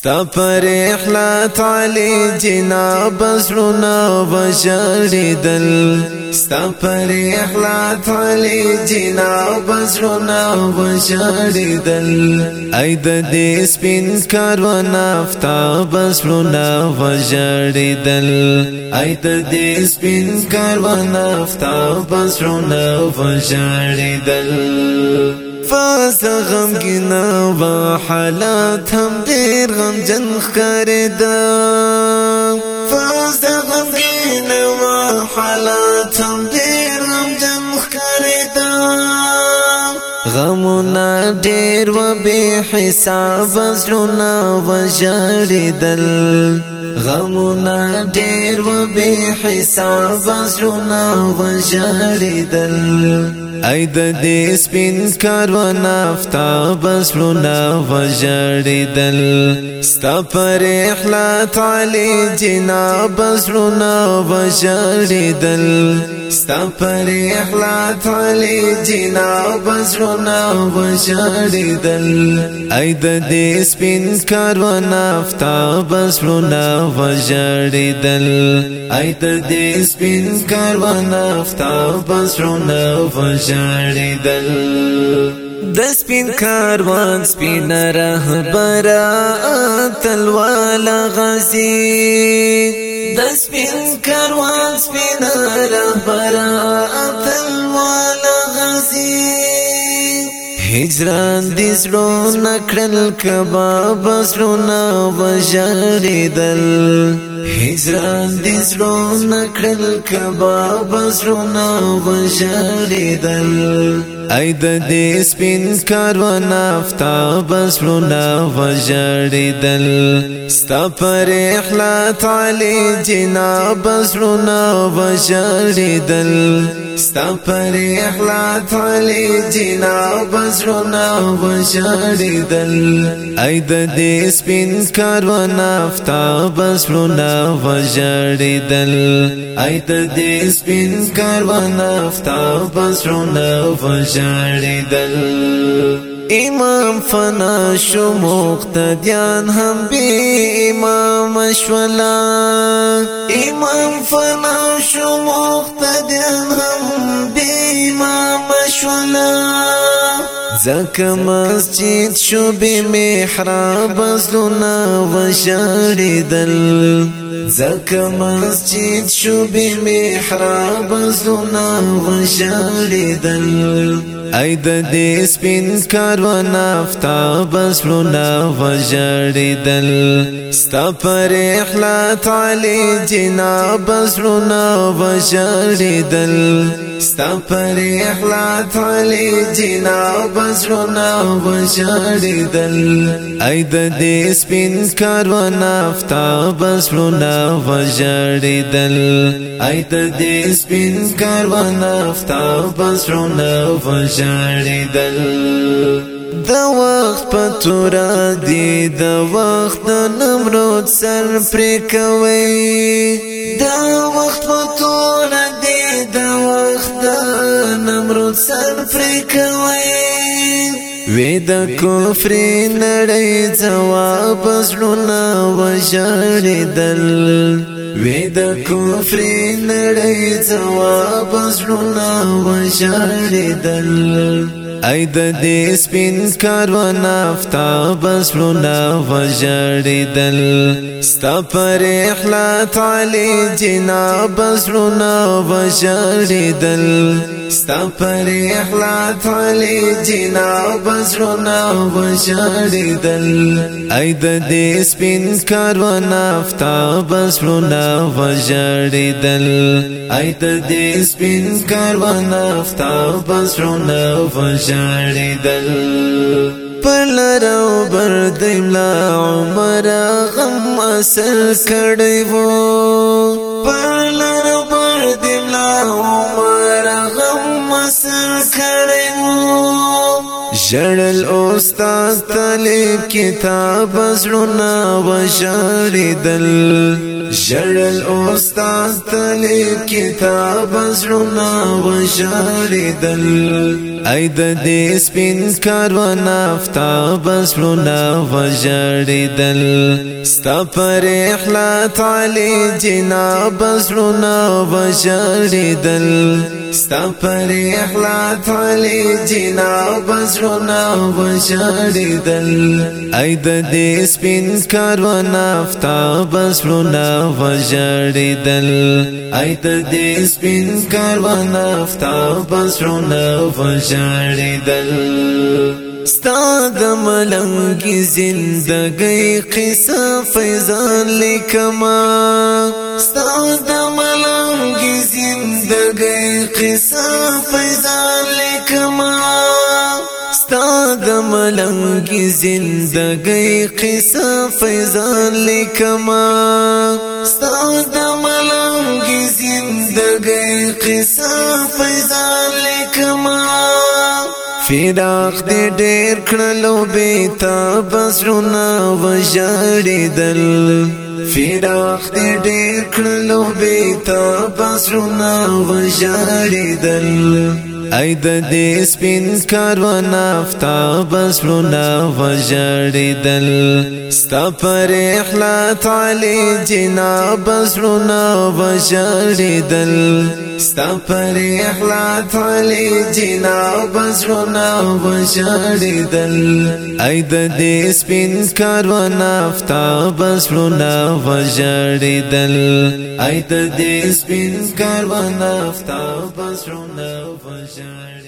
ستا پر احلات علی جناب سرنا وشاردل ستا پر احلات علی جناب سرنا وشاردل اید دی سپین کاروان افتاب سرنا وشاردل اید دی سپین کاروان افتاب سرنا وشاردل پس غم گنا و حالات هم دیر غم جن خریدا پس غم گنا و حالات هم دیر غم جن خریدا نا دیر و بے حساب زلونا و دل غم نا دیر و بے حساب زلونا و دل اې د دې سپین کاروان افتاب سرونه وژړېدل ستا پر احلات علی جناب زرنا وجاری دل ستا پر احلات علی جناب زرنا وجاری دل اید دی سپین کاروان افتاب زرنا وجاری دل اید دی سپین کاروان افتاب زرنا وجاری دل د سپین کاروان سپین رهبر تلوال غزي د سپین کاروان سپین رهبر تلوال غزي هجران دې زړو نکړل کباب زړو نه وژریدل هجران دې زړو نکړل کباب زړو نه وژریدل اې د دې سپین کاروان افتاب سرونه وژړېدل ستپر اخلاط علي جناب سرونه وژړېدل ستپر اخلاط علي جناب سرونه وژړېدل اې د دې سپین کاروان افتاب سرونه وژړېدل اې د دې سپین کاروان افتاب بسرونه وژړېدل امام فنا شو مقتدیان هم بی امام شولا امام فنا شو مقتدیان هم بی امام شولا زکه مسجد شو به محراب زلونه وشړیدل زکه مسجد شو به محراب زونه وشړېدل ای د دې سپین کاروان افتاب سلونه وژړېدل ستا پر احلات علی جناب زړونه وژړېدل ستا پر احلات علی جناب زړونه وژړېدل ای د دې سپین کاروان افتاب زړونه وژړېدل ای د دې سپین کاروان افتاب زړونه وژړېدل د وخت په تورا دی د وخت د نمرود سر پر کوي د وخت په تورا دی د وخت د نمرود سر پر کوي وې د کفر نړۍ جواب زړونه وژړېدل وې د کفر نړۍ جواب زړونه وژړېدل اې د دې سپین کاروان افتاب سرونه وژړېدل ستا پر اخلاط علي جناب سرونه وژړېدل ستا پر احلات علی جنا بزرنا وجړېدل اې د دې سپین کارونا افتا بزرنا وجړېدل اې د دې سپین کارونا افتا بزرنا وجړېدل پل رو بردیم لا عمر غم اصل کڑی وو پل رو Journal. استاد طالب کتاب زړونه دل ژړل استاد طالب کتاب زړونه دل اې د دې سپین کاروان افتاب زړونه وژړېدل ستپر اخلاط علي جنا جناب زړونه وژړېدل ستپر اخلاط علي جناب زړونه وژړېدل چړېدل اې د دې سپین کاروان افتاب سرونه وژړېدل اې د دې سپین کاروان افتاب سرونه وژړېدل استاد ملنګي زندګي قصه فیضان لیکما استاد ملنګي زندګي قصه فیضان لیکما ستا د ملنګي زندګۍ قصه فیضان لیکما ستا د ملنګي زندګۍ قصه فیضان لیکما فراق دې ډېر کړلو به تا بسرونه وژړېدل فراخ دې ډېر کړلو به تا بسرونه وژړېدل اې د دې سپین کاروان افتاب سرونه وژړېدل ستا پر احلات علی جناب سرنا وشاردل ستا پر احلات علی جناب سرنا وشاردل اید دی سپین کاروان افتاب سرنا وشاردل اید دی سپین کاروان افتاب سرنا وشاردل